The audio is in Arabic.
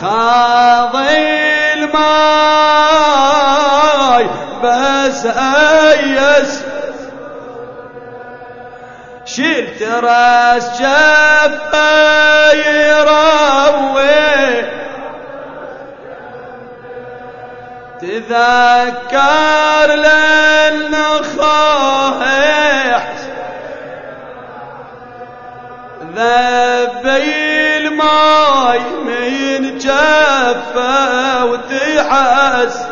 خاض الماي بس أيس. شلت راس شفه يروي تذكر لنا خايح. ذبي الماي جفه وتحس